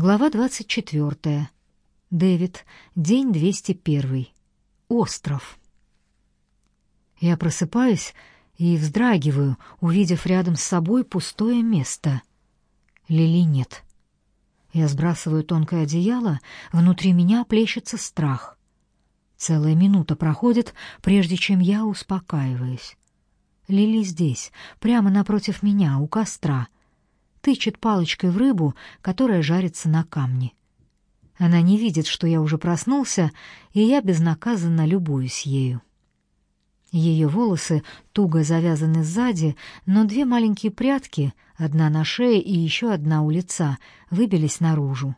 Глава 24. Дэвид. День 201. Остров. Я просыпаюсь и вздрагиваю, увидев рядом с собой пустое место. Лили нет. Я сбрасываю тонкое одеяло, внутри меня плещется страх. Целая минута проходит, прежде чем я успокаиваюсь. Лили здесь, прямо напротив меня, у костра — тычет палочкой в рыбу, которая жарится на камне. Она не видит, что я уже проснулся, и я безнаказанно любуюсь ею. Ее волосы туго завязаны сзади, но две маленькие прядки, одна на шее и еще одна у лица, выбились наружу.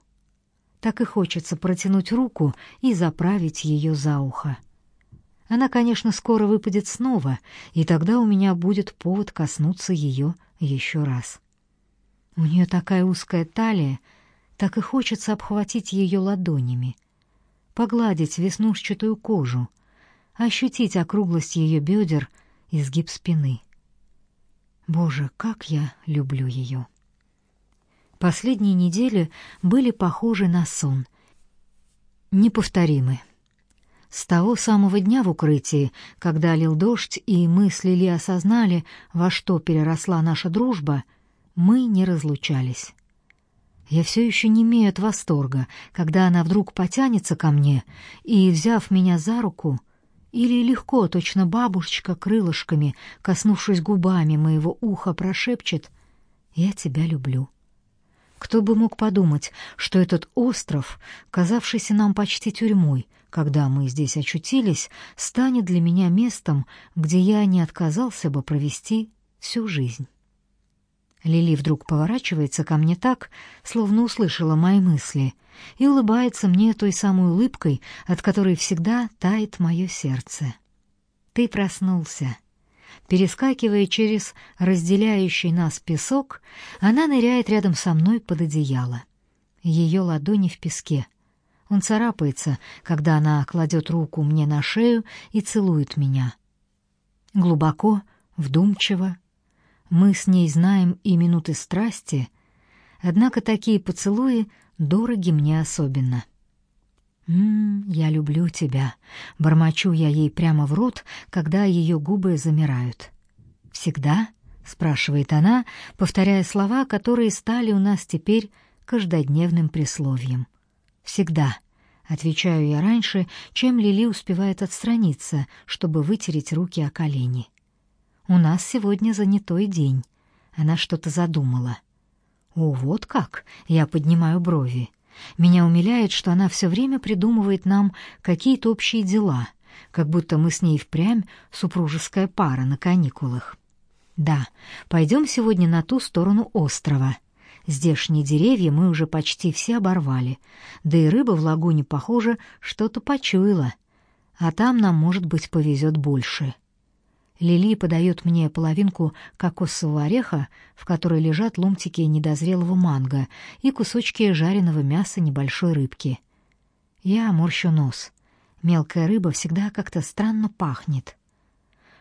Так и хочется протянуть руку и заправить ее за ухо. Она, конечно, скоро выпадет снова, и тогда у меня будет повод коснуться ее еще раз. У нее такая узкая талия, так и хочется обхватить ее ладонями, погладить веснушчатую кожу, ощутить округлость ее бедер и сгиб спины. Боже, как я люблю ее! Последние недели были похожи на сон. Неповторимы. С того самого дня в укрытии, когда лил дождь, и мы с Лили осознали, во что переросла наша дружба — мы не разлучались. Я все еще не имею от восторга, когда она вдруг потянется ко мне и, взяв меня за руку, или легко, точно бабушечка, крылышками, коснувшись губами моего уха, прошепчет «Я тебя люблю». Кто бы мог подумать, что этот остров, казавшийся нам почти тюрьмой, когда мы здесь очутились, станет для меня местом, где я не отказался бы провести всю жизнь. Лили вдруг поворачивается ко мне так, словно услышала мои мысли, и улыбается мне той самой улыбкой, от которой всегда тает мое сердце. Ты проснулся. Перескакивая через разделяющий нас песок, она ныряет рядом со мной под одеяло. Ее ладони в песке. Он царапается, когда она кладет руку мне на шею и целует меня. Глубоко, вдумчиво, мы с ней знаем и минуты страсти, однако такие поцелуи дороги мне особенно. «М-м, я люблю тебя», — бормочу я ей прямо в рот, когда ее губы замирают. «Всегда?» — спрашивает она, повторяя слова, которые стали у нас теперь каждодневным присловием. «Всегда», — отвечаю я раньше, чем Лили успевает отстраниться, чтобы вытереть руки о колени. У нас сегодня занятой день. Она что-то задумала. О, вот как. Я поднимаю брови. Меня умиляет, что она все время придумывает нам какие-то общие дела, как будто мы с ней впрямь супружеская пара на каникулах. Да, пойдем сегодня на ту сторону острова. Здешние деревья мы уже почти все оборвали, да и рыба в лагуне, похоже, что-то почуяла. А там нам, может быть, повезет больше. Лили подает мне половинку кокосового ореха, в которой лежат ломтики недозрелого манго и кусочки жареного мяса небольшой рыбки. Я морщу нос. Мелкая рыба всегда как-то странно пахнет.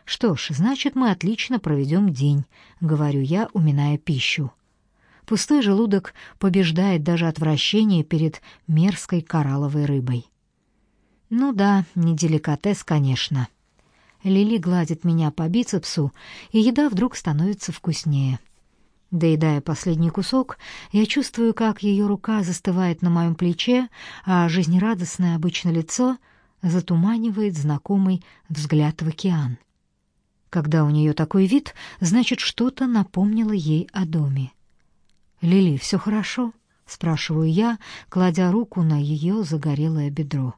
Что ж, значит, мы отлично проведем день, говорю я, уминая пищу. Пустой желудок побеждает даже отвращение перед мерзкой коралловой рыбой. Ну да, не деликатес, конечно. Лили гладит меня по бицепсу, и еда вдруг становится вкуснее. Доедая последний кусок, я чувствую, как ее рука застывает на моем плече, а жизнерадостное обычное лицо затуманивает знакомый взгляд в океан. Когда у нее такой вид, значит, что-то напомнило ей о доме. «Лили, все хорошо?» — спрашиваю я, кладя руку на ее загорелое бедро.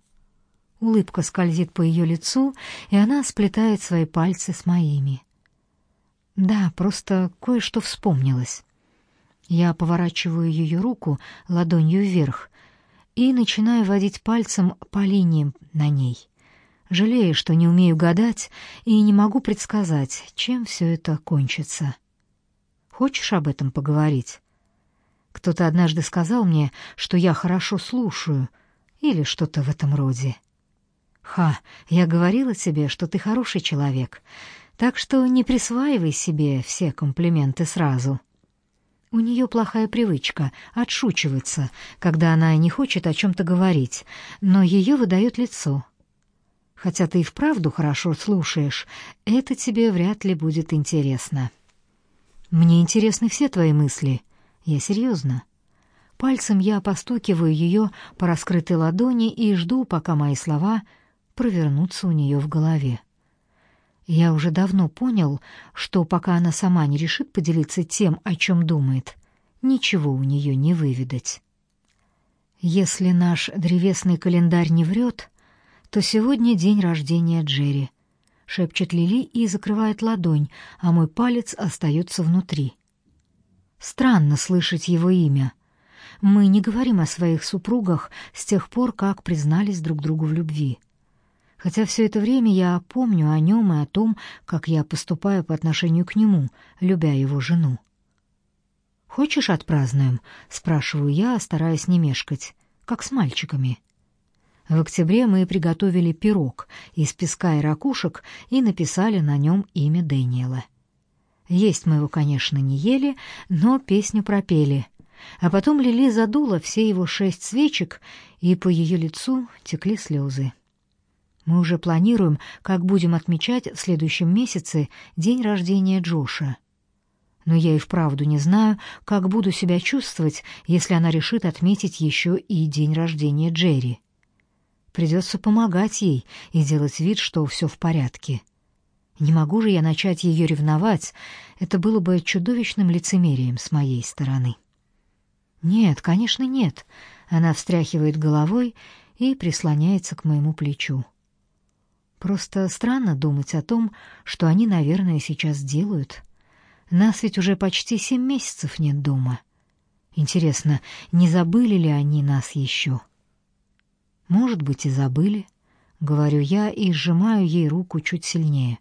Улыбка скользит по ее лицу, и она сплетает свои пальцы с моими. Да, просто кое-что вспомнилось. Я поворачиваю ее руку ладонью вверх и начинаю водить пальцем по линиям на ней. Жалею, что не умею гадать и не могу предсказать, чем все это кончится. Хочешь об этом поговорить? Кто-то однажды сказал мне, что я хорошо слушаю, или что-то в этом роде. Ха, я говорила тебе, что ты хороший человек, так что не присваивай себе все комплименты сразу. У нее плохая привычка — отшучиваться, когда она не хочет о чем-то говорить, но ее выдает лицо. Хотя ты и вправду хорошо слушаешь, это тебе вряд ли будет интересно. Мне интересны все твои мысли. Я серьезно. Пальцем я постукиваю ее по раскрытой ладони и жду, пока мои слова провернутся у нее в голове. Я уже давно понял, что пока она сама не решит поделиться тем, о чем думает, ничего у нее не выведать. Если наш древесный календарь не врет, то сегодня день рождения Джерри, шепчет Лили и закрывает ладонь, а мой палец остается внутри. Странно слышать его имя. Мы не говорим о своих супругах с тех пор, как признались друг другу в любви хотя все это время я помню о нем и о том, как я поступаю по отношению к нему, любя его жену. «Хочешь, отпразднуем?» — спрашиваю я, стараясь не мешкать, как с мальчиками. В октябре мы приготовили пирог из песка и ракушек и написали на нем имя Дэниела. Есть мы его, конечно, не ели, но песню пропели. А потом Лили задула все его шесть свечек, и по ее лицу текли слезы. Мы уже планируем, как будем отмечать в следующем месяце день рождения Джоша. Но я и вправду не знаю, как буду себя чувствовать, если она решит отметить еще и день рождения Джерри. Придется помогать ей и делать вид, что все в порядке. Не могу же я начать ее ревновать, это было бы чудовищным лицемерием с моей стороны. Нет, конечно, нет. Она встряхивает головой и прислоняется к моему плечу. Просто странно думать о том, что они, наверное, сейчас делают. Нас ведь уже почти семь месяцев нет дома. Интересно, не забыли ли они нас еще? Может быть, и забыли, говорю я и сжимаю ей руку чуть сильнее.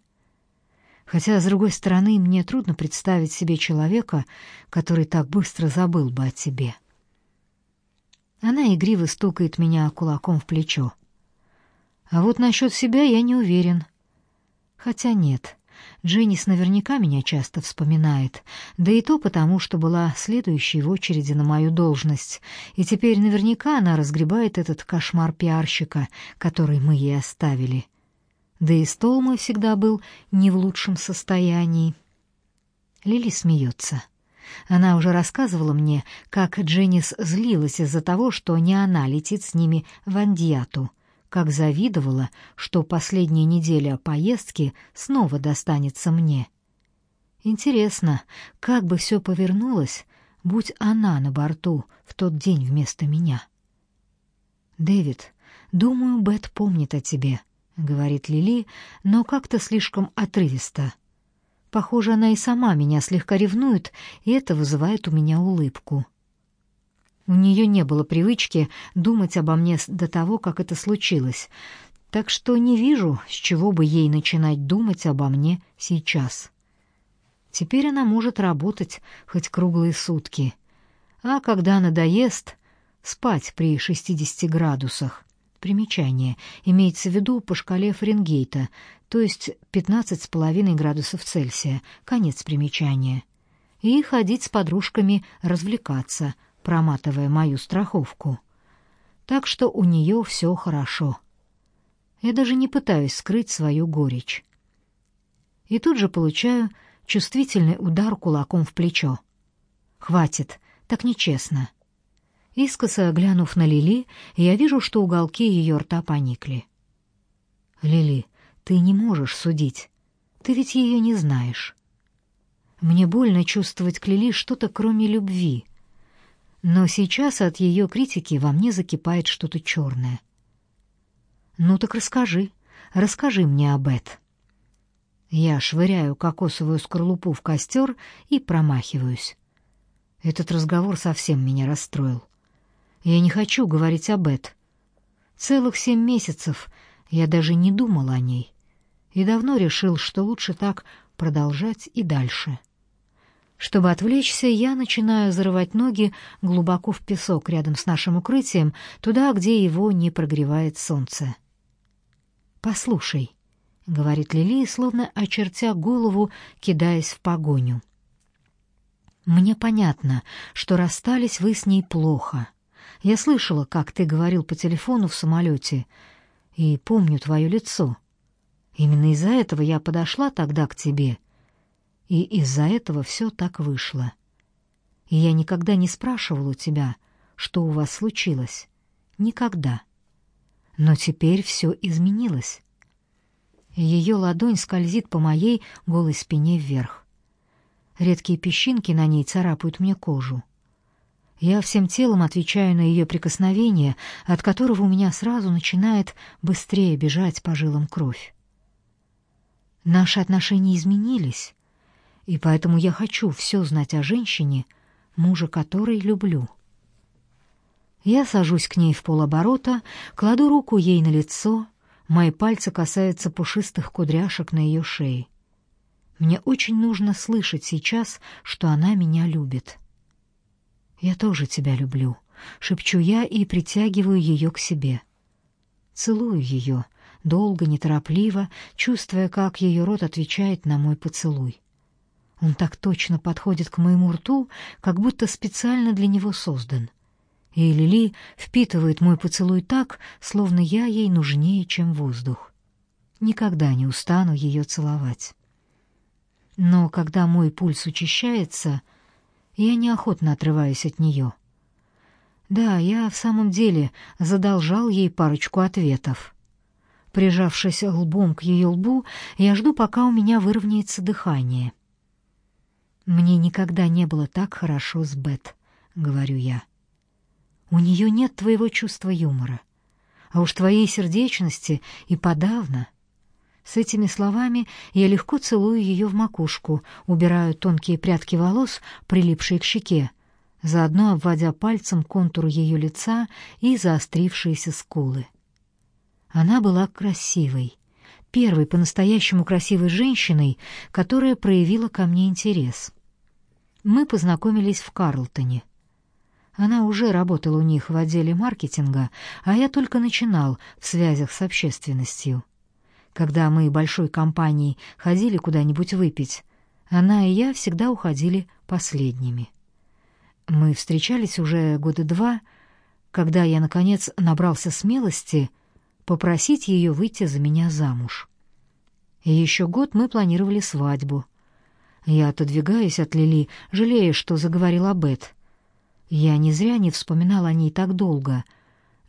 Хотя, с другой стороны, мне трудно представить себе человека, который так быстро забыл бы о тебе. Она игриво стукает меня кулаком в плечо. А вот насчет себя я не уверен. Хотя нет, Дженнис наверняка меня часто вспоминает, да и то потому, что была следующей в очереди на мою должность, и теперь наверняка она разгребает этот кошмар пиарщика, который мы ей оставили. Да и стол мой всегда был не в лучшем состоянии. Лили смеется. Она уже рассказывала мне, как Дженнис злилась из-за того, что не она летит с ними в Андиату — как завидовала, что последняя неделя поездки снова достанется мне. Интересно, как бы все повернулось, будь она на борту в тот день вместо меня. «Дэвид, думаю, Бет помнит о тебе», — говорит Лили, но как-то слишком отрывисто. Похоже, она и сама меня слегка ревнует, и это вызывает у меня улыбку. У нее не было привычки думать обо мне до того, как это случилось, так что не вижу, с чего бы ей начинать думать обо мне сейчас. Теперь она может работать хоть круглые сутки, а когда надоест, спать при 60 градусах. Примечание. Имеется в виду по шкале Фаренгейта, то есть 15,5 градусов Цельсия. Конец примечания. И ходить с подружками развлекаться – проматывая мою страховку. Так что у нее все хорошо. Я даже не пытаюсь скрыть свою горечь. И тут же получаю чувствительный удар кулаком в плечо. Хватит, так нечестно. Искоса глянув на Лили, я вижу, что уголки ее рта поникли. Лили, ты не можешь судить. Ты ведь ее не знаешь. Мне больно чувствовать к Лили что-то кроме любви. Но сейчас от ее критики во мне закипает что-то черное. «Ну так расскажи, расскажи мне об Эд». Я швыряю кокосовую скорлупу в костер и промахиваюсь. Этот разговор совсем меня расстроил. Я не хочу говорить об Эд. Целых семь месяцев я даже не думал о ней. И давно решил, что лучше так продолжать и дальше. — чтобы отвлечься, я начинаю зарывать ноги глубоко в песок рядом с нашим укрытием, туда, где его не прогревает солнце. «Послушай», — говорит Лили, словно очертя голову, кидаясь в погоню. Мне понятно, что расстались вы с ней плохо. Я слышала, как ты говорил по телефону в самолете, и помню твое лицо. Именно из-за этого я подошла тогда к тебе, и из-за этого все так вышло. И я никогда не спрашивала у тебя, что у вас случилось. Никогда. Но теперь все изменилось. Ее ладонь скользит по моей голой спине вверх. Редкие песчинки на ней царапают мне кожу. Я всем телом отвечаю на ее прикосновение, от которого у меня сразу начинает быстрее бежать по жилам кровь. Наши отношения изменились, и поэтому я хочу все знать о женщине, мужа которой люблю. Я сажусь к ней в полоборота, кладу руку ей на лицо, мои пальцы касаются пушистых кудряшек на ее шее. Мне очень нужно слышать сейчас, что она меня любит. «Я тоже тебя люблю», — шепчу я и притягиваю ее к себе. Целую ее, долго, неторопливо, чувствуя, как ее рот отвечает на мой поцелуй. Он так точно подходит к моему рту, как будто специально для него создан. И Лили впитывает мой поцелуй так, словно я ей нужнее, чем воздух. Никогда не устану ее целовать. Но когда мой пульс учащается, я неохотно отрываюсь от нее. Да, я в самом деле задолжал ей парочку ответов. Прижавшись лбом к ее лбу, я жду, пока у меня выровняется дыхание. «Мне никогда не было так хорошо с Бет», — говорю я. «У нее нет твоего чувства юмора, а уж твоей сердечности и подавно». С этими словами я легко целую ее в макушку, убираю тонкие прядки волос, прилипшие к щеке, заодно обводя пальцем контур ее лица и заострившиеся скулы. Она была красивой, первой по-настоящему красивой женщиной, которая проявила ко мне интерес. Мы познакомились в Карлтоне. Она уже работала у них в отделе маркетинга, а я только начинал в связях с общественностью. Когда мы большой компанией ходили куда-нибудь выпить, она и я всегда уходили последними. Мы встречались уже года два, когда я, наконец, набрался смелости попросить ее выйти за меня замуж. И еще год мы планировали свадьбу. Я отодвигаюсь от Лили, жалея, что заговорил об Бет. Я не зря не вспоминал о ней так долго —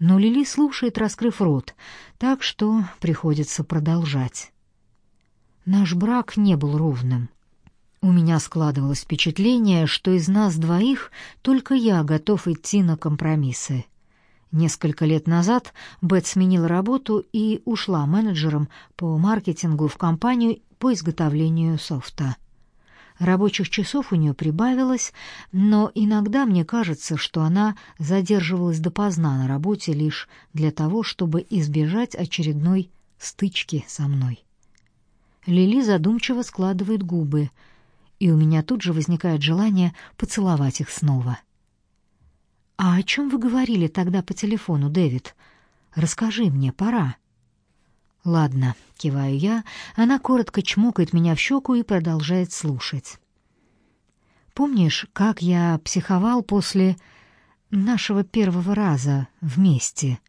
но Лили слушает, раскрыв рот, так что приходится продолжать. Наш брак не был ровным. У меня складывалось впечатление, что из нас двоих только я готов идти на компромиссы. Несколько лет назад Бет сменила работу и ушла менеджером по маркетингу в компанию по изготовлению софта. Рабочих часов у нее прибавилось, но иногда мне кажется, что она задерживалась допоздна на работе лишь для того, чтобы избежать очередной стычки со мной. Лили задумчиво складывает губы, и у меня тут же возникает желание поцеловать их снова. «А о чем вы говорили тогда по телефону, Дэвид? Расскажи мне, пора». «Ладно», — киваю я, она коротко чмокает меня в щеку и продолжает слушать. «Помнишь, как я психовал после нашего первого раза вместе?»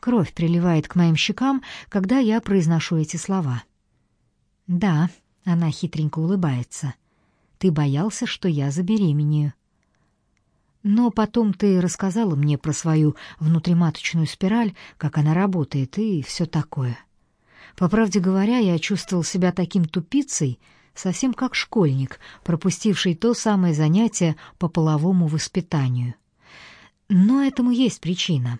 Кровь приливает к моим щекам, когда я произношу эти слова. «Да», — она хитренько улыбается, — «ты боялся, что я забеременею». Но потом ты рассказала мне про свою внутриматочную спираль, как она работает и все такое. По правде говоря, я чувствовал себя таким тупицей, совсем как школьник, пропустивший то самое занятие по половому воспитанию. Но этому есть причина.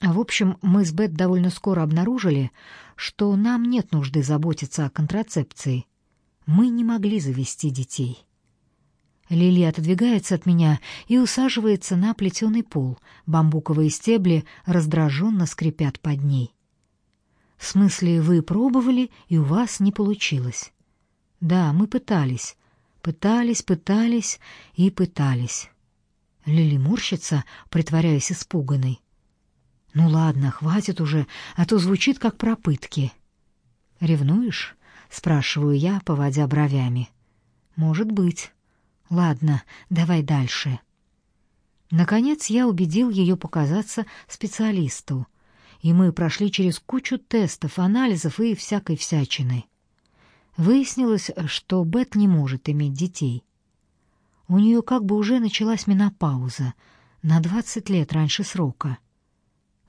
А в общем, мы с Бет довольно скоро обнаружили, что нам нет нужды заботиться о контрацепции. Мы не могли завести детей. Лили отодвигается от меня и усаживается на плетеный пол. Бамбуковые стебли раздраженно скрипят под ней. В смысле, вы пробовали, и у вас не получилось? Да, мы пытались. Пытались, пытались и пытались. Лили морщится, притворяясь испуганной. Ну ладно, хватит уже, а то звучит как пропытки. Ревнуешь? спрашиваю я, поводя бровями. Может быть. Ладно, давай дальше. Наконец я убедил ее показаться специалисту, и мы прошли через кучу тестов, анализов и всякой всячины. Выяснилось, что Бет не может иметь детей. У нее как бы уже началась менопауза, на двадцать лет раньше срока.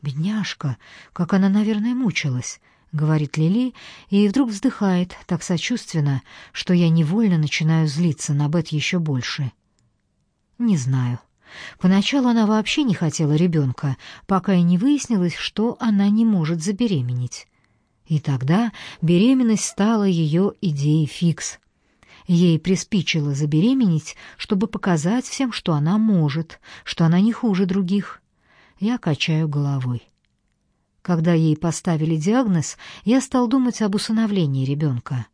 Бедняжка, как она, наверное, мучилась, говорит Лили и вдруг вздыхает так сочувственно, что я невольно начинаю злиться на Бет еще больше. Не знаю. Поначалу она вообще не хотела ребенка, пока и не выяснилось, что она не может забеременеть. И тогда беременность стала ее идеей фикс. Ей приспичило забеременеть, чтобы показать всем, что она может, что она не хуже других. Я качаю головой. Когда ей поставили диагноз, я стал думать об усыновлении ребенка.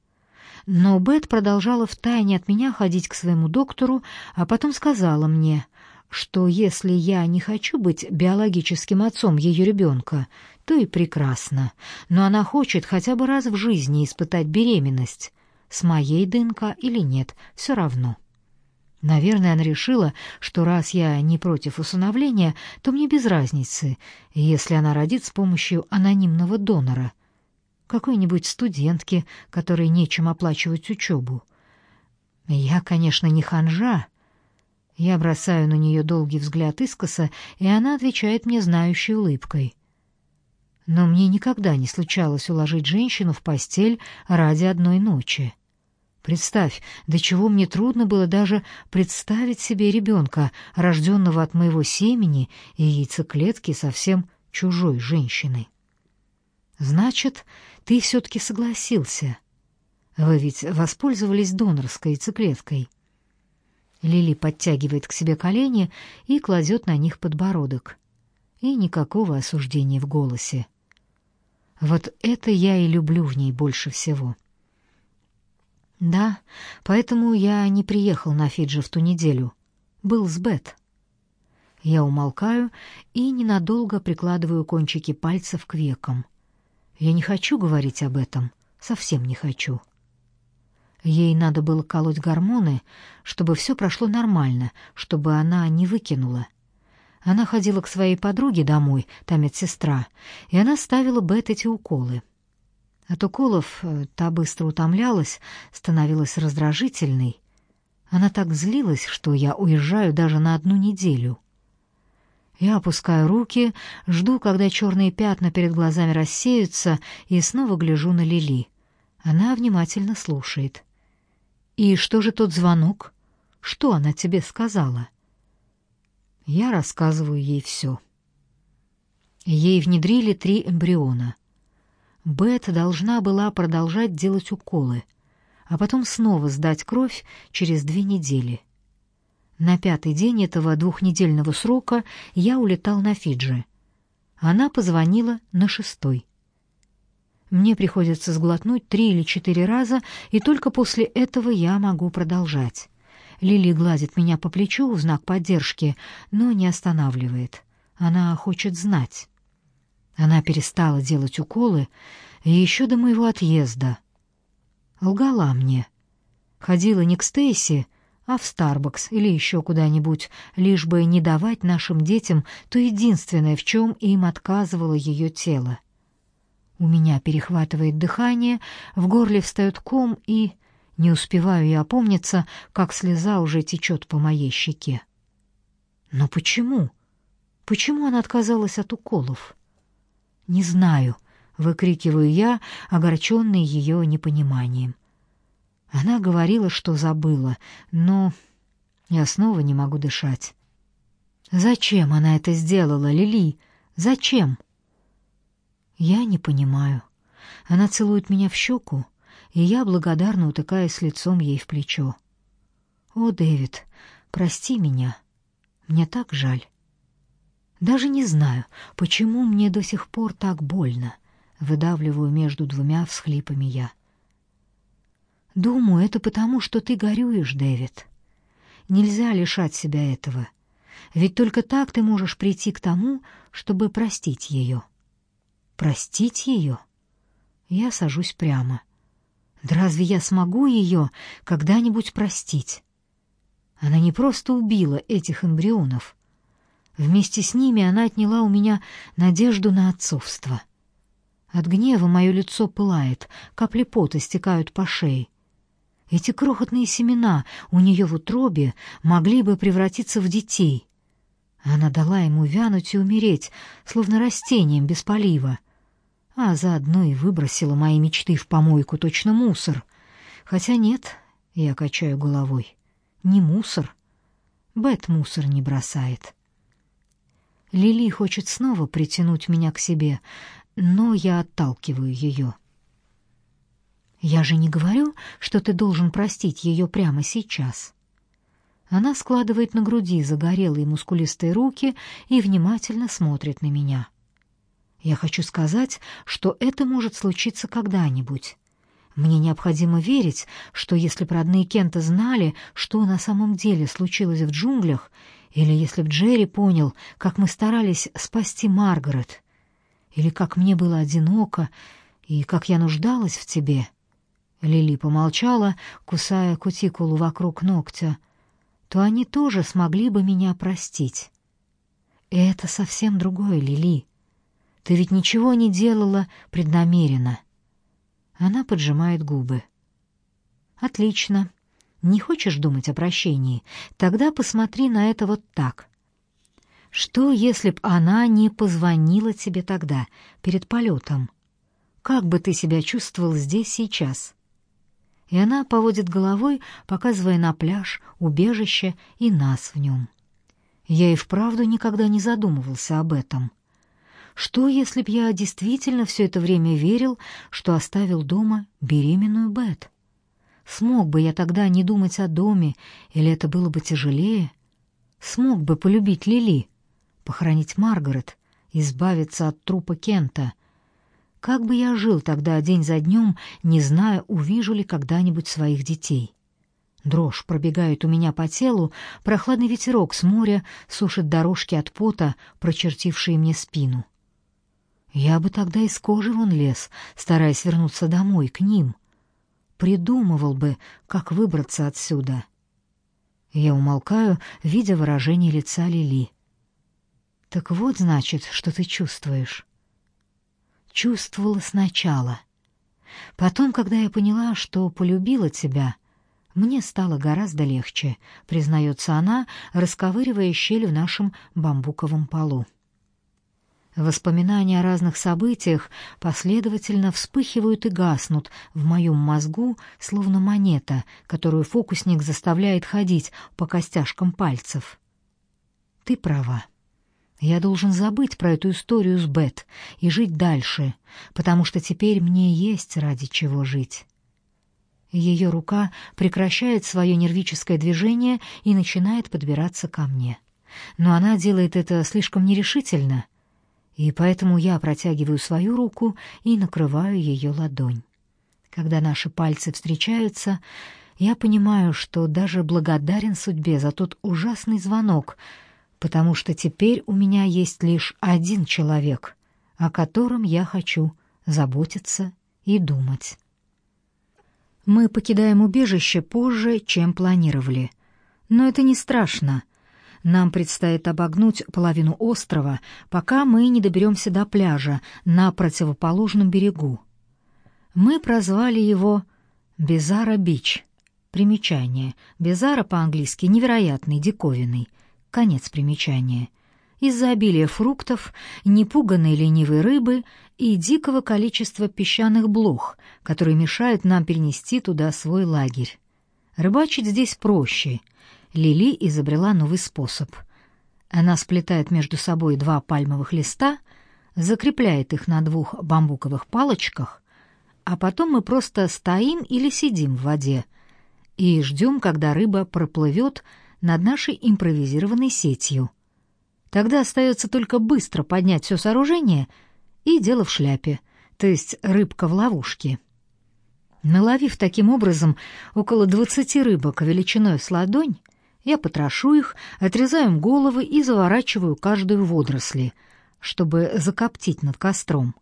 Но Бет продолжала втайне от меня ходить к своему доктору, а потом сказала мне, что если я не хочу быть биологическим отцом ее ребенка, то и прекрасно, но она хочет хотя бы раз в жизни испытать беременность, с моей ДНК или нет, все равно. Наверное, она решила, что раз я не против усыновления, то мне без разницы, если она родит с помощью анонимного донора, какой-нибудь студентки, которой нечем оплачивать учебу. Я, конечно, не ханжа, я бросаю на нее долгий взгляд искоса, и она отвечает мне знающей улыбкой. Но мне никогда не случалось уложить женщину в постель ради одной ночи. Представь, до чего мне трудно было даже представить себе ребенка, рожденного от моего семени и яйцеклетки совсем чужой женщины. Значит, ты все-таки согласился. Вы ведь воспользовались донорской яйцеклеткой. Лили подтягивает к себе колени и кладет на них подбородок. И никакого осуждения в голосе. Вот это я и люблю в ней больше всего. Да, поэтому я не приехал на Фиджи в ту неделю. Был с Бет. Я умолкаю и ненадолго прикладываю кончики пальцев к векам. Я не хочу говорить об этом, совсем не хочу. Ей надо было колоть гормоны, чтобы все прошло нормально, чтобы она не выкинула. Она ходила к своей подруге домой, та медсестра, и она ставила Бет эти уколы. От уколов э, та быстро утомлялась, становилась раздражительной. Она так злилась, что я уезжаю даже на одну неделю. Я опускаю руки, жду, когда черные пятна перед глазами рассеются, и снова гляжу на Лили. Она внимательно слушает. И что же тот звонок? Что она тебе сказала? Я рассказываю ей все. Ей внедрили три эмбриона. Бет должна была продолжать делать уколы, а потом снова сдать кровь через две недели. На пятый день этого двухнедельного срока я улетал на Фиджи. Она позвонила на шестой. Мне приходится сглотнуть три или четыре раза, и только после этого я могу продолжать. Лили гладит меня по плечу в знак поддержки, но не останавливает. Она хочет знать. Она перестала делать уколы еще до моего отъезда. Лгала мне. Ходила не к Стейси, а в Старбакс или еще куда-нибудь, лишь бы не давать нашим детям то единственное, в чем им отказывало ее тело. У меня перехватывает дыхание, в горле встает ком, и не успеваю я опомниться, как слеза уже течет по моей щеке. Но почему? Почему она отказалась от уколов? Не знаю, выкрикиваю я, огорченный ее непониманием. Она говорила, что забыла, но я снова не могу дышать. Зачем она это сделала, Лили? Зачем? Я не понимаю. Она целует меня в щеку, и я благодарно утыкаюсь лицом ей в плечо. О, Дэвид, прости меня. Мне так жаль. Даже не знаю, почему мне до сих пор так больно, выдавливаю между двумя всхлипами я. Думаю, это потому, что ты горюешь, Дэвид. Нельзя лишать себя этого. Ведь только так ты можешь прийти к тому, чтобы простить ее. Простить ее? Я сажусь прямо. Да разве я смогу ее когда-нибудь простить? Она не просто убила этих эмбрионов. Вместе с ними она отняла у меня надежду на отцовство. От гнева мое лицо пылает, капли пота стекают по шее. Эти крохотные семена у нее в утробе могли бы превратиться в детей. Она дала ему вянуть и умереть, словно растением без полива. А заодно и выбросила мои мечты в помойку, точно мусор. Хотя нет, я качаю головой, не мусор. Бет мусор не бросает. Лили хочет снова притянуть меня к себе, но я отталкиваю ее. Я же не говорю, что ты должен простить ее прямо сейчас. Она складывает на груди загорелые мускулистые руки и внимательно смотрит на меня. Я хочу сказать, что это может случиться когда-нибудь. Мне необходимо верить, что если бы родные Кента знали, что на самом деле случилось в джунглях, или если б Джерри понял, как мы старались спасти Маргарет, или как мне было одиноко, и как я нуждалась в тебе. Лили помолчала, кусая кутикулу вокруг ногтя, то они тоже смогли бы меня простить. Это совсем другое, Лили. Ты ведь ничего не делала преднамеренно. Она поджимает губы. Отлично. Не хочешь думать о прощении? Тогда посмотри на это вот так. Что, если б она не позвонила тебе тогда, перед полетом? Как бы ты себя чувствовал здесь сейчас? И она поводит головой, показывая на пляж, убежище и нас в нем. Я и вправду никогда не задумывался об этом. Что, если б я действительно все это время верил, что оставил дома беременную Бет? Смог бы я тогда не думать о доме, или это было бы тяжелее? Смог бы полюбить Лили, похоронить Маргарет, избавиться от трупа Кента? Как бы я жил тогда день за днем, не зная, увижу ли когда-нибудь своих детей? Дрожь пробегает у меня по телу, прохладный ветерок с моря сушит дорожки от пота, прочертившие мне спину. Я бы тогда из кожи вон лез, стараясь вернуться домой, к ним. Придумывал бы, как выбраться отсюда. Я умолкаю, видя выражение лица Лили. «Так вот, значит, что ты чувствуешь». Чувствовала сначала. Потом, когда я поняла, что полюбила тебя, мне стало гораздо легче, признается она, расковыривая щель в нашем бамбуковом полу. Воспоминания о разных событиях последовательно вспыхивают и гаснут в моем мозгу, словно монета, которую фокусник заставляет ходить по костяшкам пальцев. Ты права. Я должен забыть про эту историю с Бет и жить дальше, потому что теперь мне есть ради чего жить. Ее рука прекращает свое нервическое движение и начинает подбираться ко мне. Но она делает это слишком нерешительно — и поэтому я протягиваю свою руку и накрываю ее ладонь. Когда наши пальцы встречаются, я понимаю, что даже благодарен судьбе за тот ужасный звонок, потому что теперь у меня есть лишь один человек, о котором я хочу заботиться и думать. Мы покидаем убежище позже, чем планировали. Но это не страшно. Нам предстоит обогнуть половину острова, пока мы не доберемся до пляжа на противоположном берегу. Мы прозвали его Безара-Бич. Примечание. Безара по-английски невероятный, диковинный. Конец примечания. Из-за обилия фруктов, непуганной ленивой рыбы и дикого количества песчаных блох, которые мешают нам перенести туда свой лагерь. Рыбачить здесь проще — Лили изобрела новый способ. Она сплетает между собой два пальмовых листа, закрепляет их на двух бамбуковых палочках, а потом мы просто стоим или сидим в воде и ждем, когда рыба проплывет над нашей импровизированной сетью. Тогда остается только быстро поднять все сооружение и дело в шляпе, то есть рыбка в ловушке. Наловив таким образом около двадцати рыбок величиной с ладонь, я потрошу их, отрезаю им головы и заворачиваю каждую водоросли, чтобы закоптить над костром.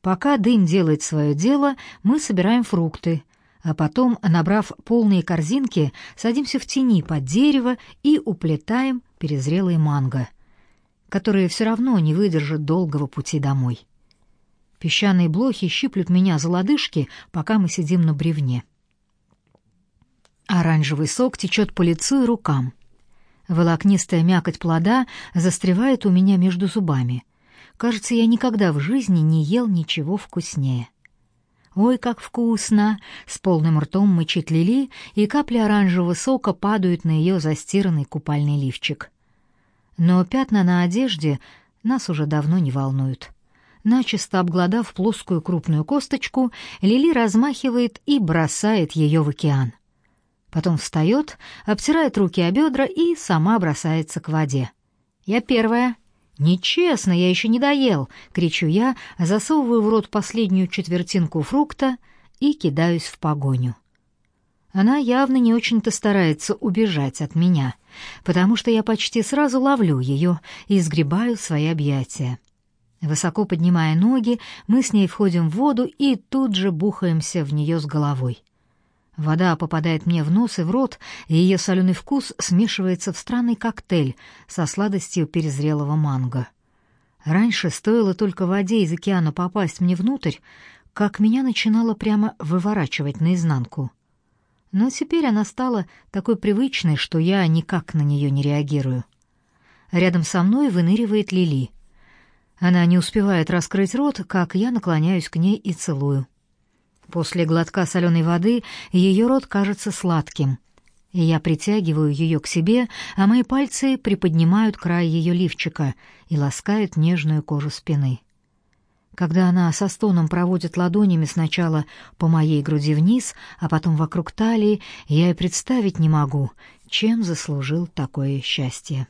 Пока дым делает свое дело, мы собираем фрукты, А потом, набрав полные корзинки, садимся в тени под дерево и уплетаем перезрелые манго, которые все равно не выдержат долгого пути домой. Песчаные блохи щиплют меня за лодыжки, пока мы сидим на бревне. Оранжевый сок течет по лицу и рукам. Волокнистая мякоть плода застревает у меня между зубами. Кажется, я никогда в жизни не ел ничего вкуснее. «Ой, как вкусно!» — с полным ртом мычит Лили, и капли оранжевого сока падают на ее застиранный купальный лифчик. Но пятна на одежде нас уже давно не волнуют. Начисто обглодав плоскую крупную косточку, Лили размахивает и бросает ее в океан. Потом встает, обтирает руки о бедра и сама бросается к воде. «Я первая». «Нечестно, я еще не доел!» — кричу я, засовываю в рот последнюю четвертинку фрукта и кидаюсь в погоню. Она явно не очень-то старается убежать от меня, потому что я почти сразу ловлю ее и сгребаю свои объятия. Высоко поднимая ноги, мы с ней входим в воду и тут же бухаемся в нее с головой. Вода попадает мне в нос и в рот, и ее соленый вкус смешивается в странный коктейль со сладостью перезрелого манго. Раньше стоило только воде из океана попасть мне внутрь, как меня начинало прямо выворачивать наизнанку. Но теперь она стала такой привычной, что я никак на нее не реагирую. Рядом со мной выныривает Лили — она не успевает раскрыть рот, как я наклоняюсь к ней и целую. После глотка соленой воды ее рот кажется сладким, я притягиваю ее к себе, а мои пальцы приподнимают край ее лифчика и ласкают нежную кожу спины. Когда она со стоном проводит ладонями сначала по моей груди вниз, а потом вокруг талии, я и представить не могу, чем заслужил такое счастье.